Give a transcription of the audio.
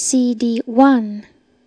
CD1